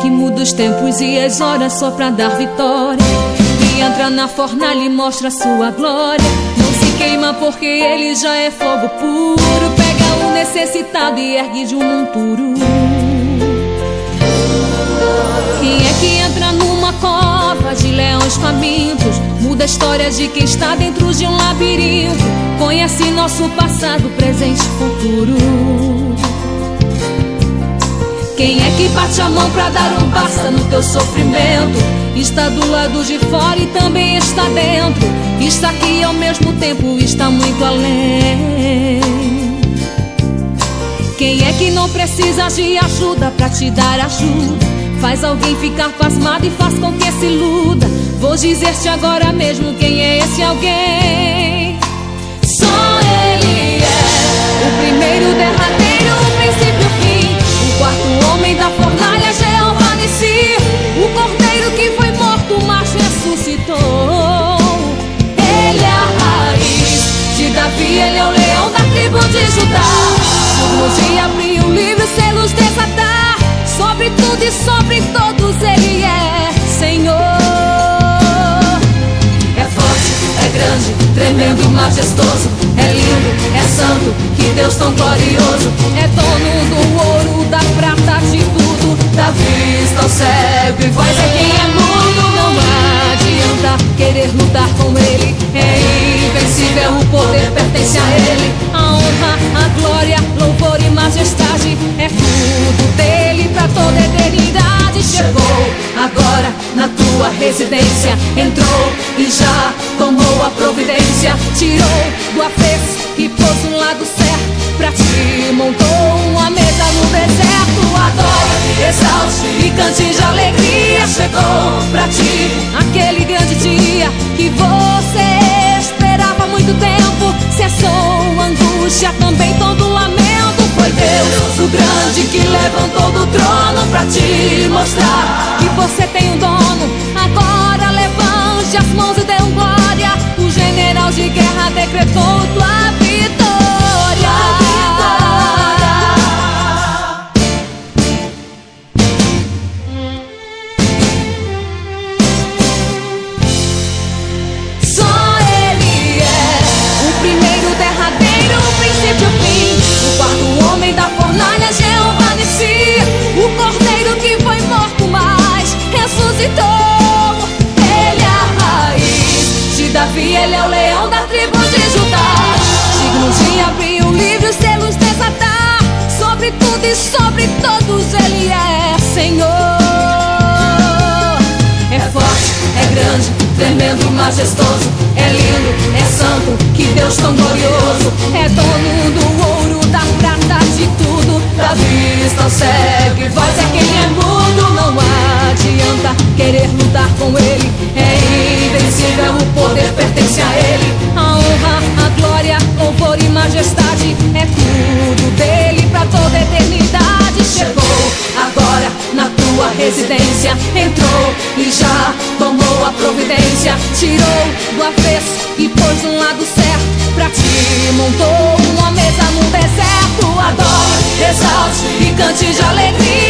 que muda os tempos e as horas só pra dar vitória. E entra na fornalha e mostra sua glória. Não se queima porque ele já é fogo puro. Pega o necessitado e ergue de um monturo. Quem é que entra numa cova de leões famintos? Muda a história de quem está dentro de um labirinto. Conhece nosso passado, presente e futuro. Quem é que bate a mão pra dar um basta no teu sofrimento? Está do lado de fora e também está dentro. Está aqui ao mesmo tempo, está muito além. Quem é que não precisa de ajuda pra te dar ajuda? Faz alguém ficar pasmado e faz com que se iluda. Vou dizer-te agora mesmo quem é esse alguém. Tremendo, majestoso. É lindo, é santo, que Deus tão glorioso. É dono do ouro, da prata, de tudo. Da vista ao cego e voz é quem entrou e já tomou a providência. Tirou do afeto e pôs um lado certo. Pra ti montou uma mesa no deserto. Adore, exalte e cante alegria. Chegou pra ti aquele grande dia que você esperava há muito tempo. Cessou a angústia, também todo lamento. Foi Deus, o grande, que levantou do trono pra te mostrar que você tem um dono. Sobre todos, ele é Senhor. É forte, é grande, tremendo, majestoso. É lindo, é santo, que Deus tão glorioso. É dono do ouro, da prata, de tudo. Da vista ao cego e voz é quem é mudo. Não adianta querer lutar com ele. É invencível, o poder pertence a ele. A honra, a glória, louvor e majestade. É tudo dele pra toda eternidade. Tirou do avesso e pôs um lado certo. Pra ti montou uma mesa no deserto. Adore, exalte e cante de alegria.